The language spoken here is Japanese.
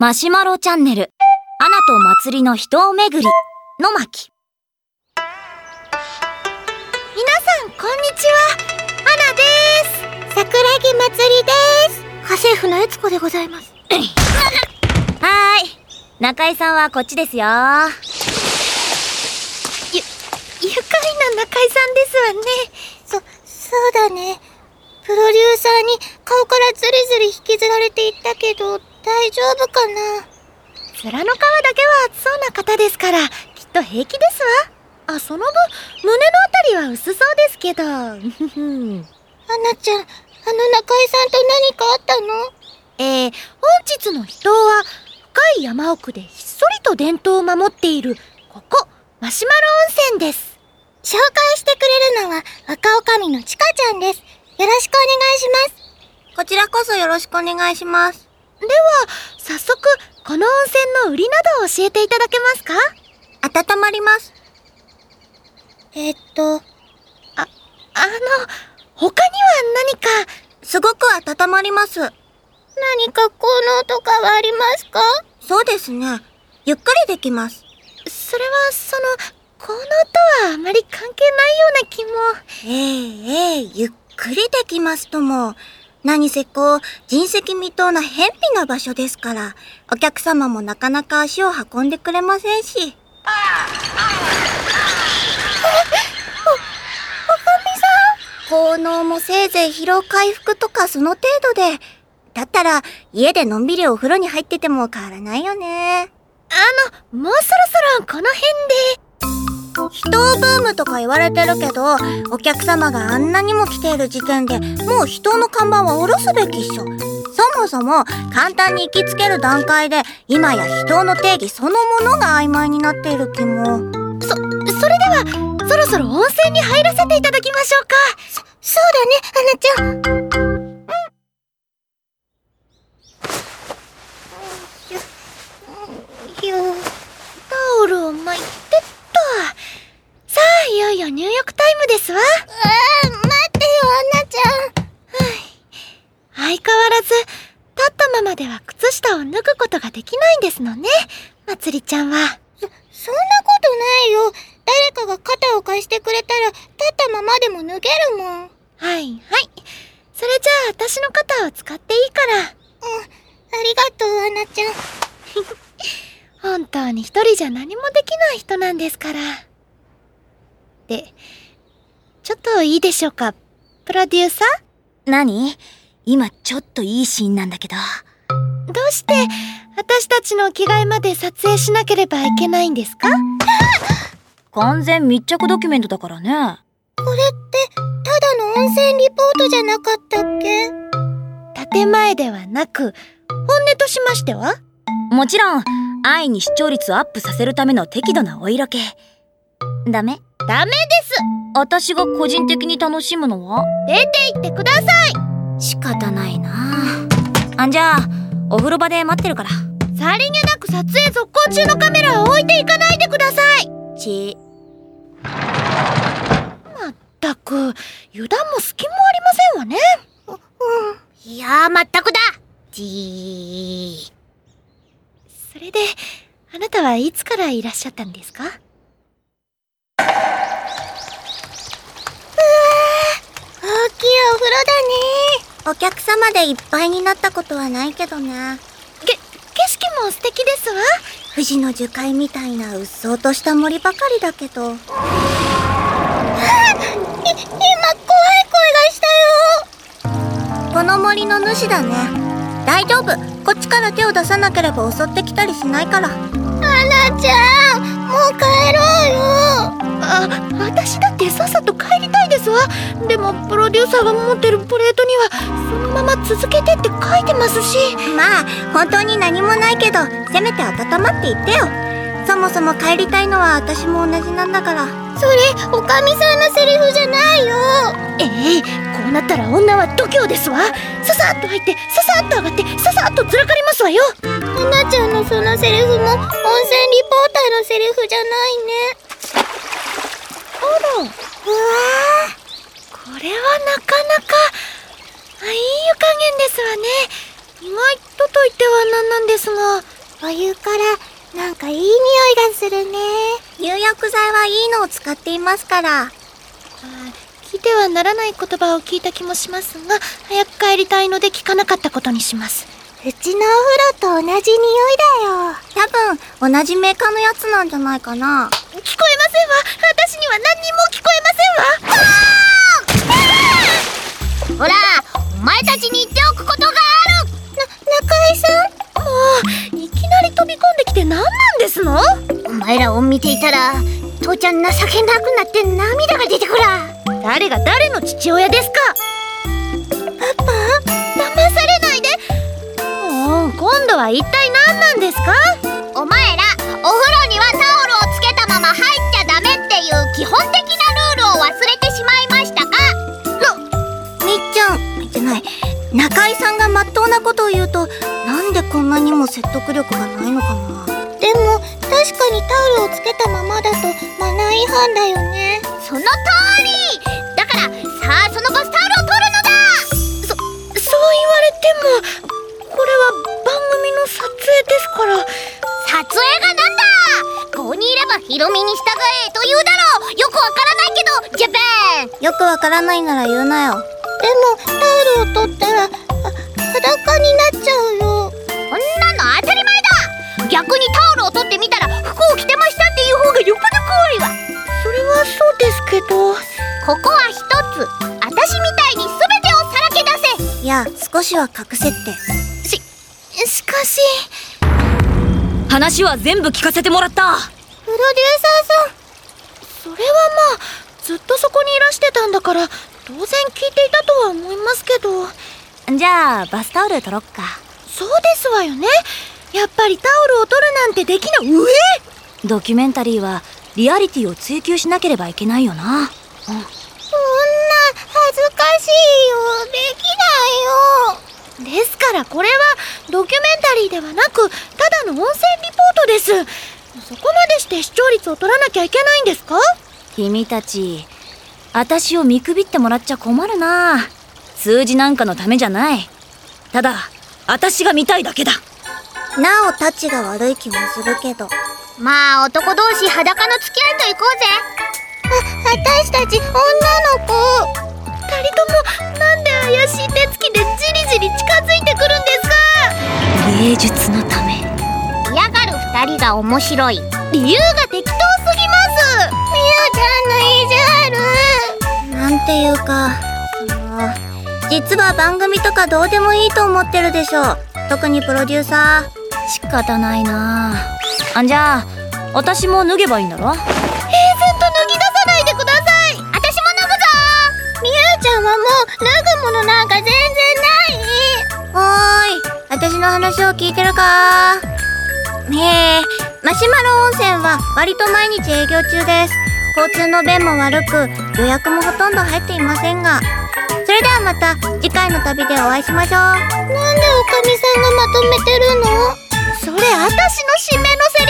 マシュマロチャンネル、アナと祭りの人をめぐり、の巻。皆さん、こんにちは。アナです。桜木まつりです。家政婦の悦子でございます。はーい。中井さんはこっちですよ。ゆ、愉快な中井さんですわね。そ、そうだね。プロデューサーに顔からズリズリ引きずられていったけど、大丈夫かな？面の皮だけは厚そうな方ですから、きっと平気ですわ。あ、その分、胸のあたりは薄そうですけど。ふふん。アナちゃん、あの中井さんと何かあったの？えー、本日の人は、深い山奥でひっそりと伝統を守っている、ここ、マシュマロ温泉です。紹介してくれるのは、若女将のちかちゃんです。よろしくお願いします。こちらこそよろしくお願いします。では、早速、この温泉の売りなどを教えていただけますか？温まります。えっと、あ、あの、他には何か、すごく温まります。何か効能とかはありますか？そうですね。ゆっくりできます。それは、その、効能とはあまり関係ないような気も。ええええゆっくりできますとも。何せこう、人石未踏な偏僻な場所ですから、お客様もなかなか足を運んでくれませんし。おおかみさん効能もせいぜい疲労回復とかその程度で。だったら、家でのんびりお風呂に入ってても変わらないよね。あの、もうそろそろこの辺で。人ブームとか言われてるけど、お客様があんなにも来ている時点でもう人の看板は下ろすべきっしょ。そもそも簡単に行きつける段階で今や人の定義そのものが曖昧になっている気も。そ、それではそろそろ温泉に入らせていただきましょうか。そ、そうだね、アナちゃん。よ、タオルを巻いてっと。さあ、いよいよ入浴タイムですわ。あー、待ってよ、アナちゃん。相変わらず、立ったままでは靴下を脱ぐことができないんですのね、まつりちゃんは。そ、そんなことないよ。誰かが肩を貸してくれたら、立ったままでも脱げるもん。はい、はい。それじゃあ、私の肩を使っていいから。うん、ありがとう、アナちゃん。本当に一人じゃ何もできない人なんですから。で、ちょっといいでしょうか、プロデューサー？何？今ちょっといいシーンなんだけど。どうして、私たちの着替えまで撮影しなければいけないんですか？完全密着ドキュメントだからね。これって、ただの温泉リポートじゃなかったっけ？建前ではなく、本音としましては？もちろん、愛に視聴率をアップさせるための適度なお色気。ダメ。ダメです。私が個人的に楽しむのは？出て行ってください。仕方ないな。あんじゃあ、お風呂場で待ってるから。さりげなく撮影続行中のカメラを置いていかないでくださいち、まったく、油断も隙もありませんわね。う、うん。いやー、まったくだじー。それで、あなたはいつからいらっしゃったんですか？うわー、大きいお風呂だねお客様でいっぱいになったことはないけどね。け、景色も素敵ですわ。富士の樹海みたいなうっそうとした森ばかりだけど。はあ、い、今怖い声がしたよ。この森の主だね。大丈夫。こっちから手を出さなければ襲ってきたりしないから。アナちゃん、もう帰でも、プロデューサーが持ってるプレートには、そのまま続けてって書いてますし。まあ、本当に何もないけど、せめて温まっていってよ。そもそも帰りたいのは私も同じなんだから。それ、おかみさんのセリフじゃないよ。ええこうなったら女は度胸ですわ。ささっと入って、ささっと上がって、ささっとずらかりますわよ。アナちゃんのそのセリフも、温泉リポーターのセリフじゃないね。あら。うわこれはなかなか、あいい湯加減ですわね。意外とと言ってはなんなんですがお湯からなんかいい匂いがするね。入浴剤はいいのを使っていますから。聞いてはならない言葉を聞いた気もしますが早く帰りたいので聞かなかったことにします。うちのお風呂と同じ匂いだよ。多分同じメーカーのやつなんじゃないかな。聞こえませんわ。私には何にも聞こえ見ていたら父ちゃん情けなくなって涙が出てくら誰が誰の父親ですか？パパ騙されないで。もう今度は一体何なんですか？お前らお風呂にはタオルをつけたまま入っちゃダメっていう基本的なルールを忘れてしまいましたか？みっちゃんじゃない。中井さんがまっとうなことを言うとなんでこんなにも説得力がないのかな？でも確かにタオルをつけたままだとマナー違反だよね。その通り。だからさあそのバスタオルを取るのだ。そう言われてもこれは番組の撮影ですから。撮影がなんだ。ここにいればヒロミに従えと言うだろう。よくわからないけどジャパン。よくわからないなら言うなよ。でもタオルを取っは隠せって。ししかし。話は全部聞かせてもらった。プロデューサーさん。それはまあずっとそこにいらしてたんだから当然聞いていたとは思いますけど。じゃあバスタオル取ろっか。そうですわよね。やっぱりタオルを取るなんてできなうえドキュメンタリーはリアリティを追求しなければいけないよな。そん。な恥ずかしいよ。できないよ。ですからこれはドキュメンタリーではなくただの音声リポートです。そこまでして視聴率を取らなきゃいけないんですか？君たち私を見くびってもらっちゃ困るな。数字なんかのためじゃない。ただ私が見たいだけだ。なおタチが悪い気もするけど。まあ男同士裸の付き合いと行こうぜ。私たち女の子。二人ともなんで怪しい手つきでじりじり近づいてくるんですか？芸術のため嫌がる二人が面白い。理由が適当すぎます。みゆちゃんの意地悪なんていうかその実は番組とかどうでもいいと思ってるでしょ。う特にプロデューサー。仕方ないな。あんじゃあ私も脱げばいいんだろ？脱ぐものなんか全然ないおーい。私の話を聞いてるか？ねえマシュマロ温泉は割と毎日営業中です。交通の便も悪く予約もほとんど入っていませんが。それではまた次回の旅でお会いしましょう。なんでおかみさんがまとめてるの？それ私の締めのセ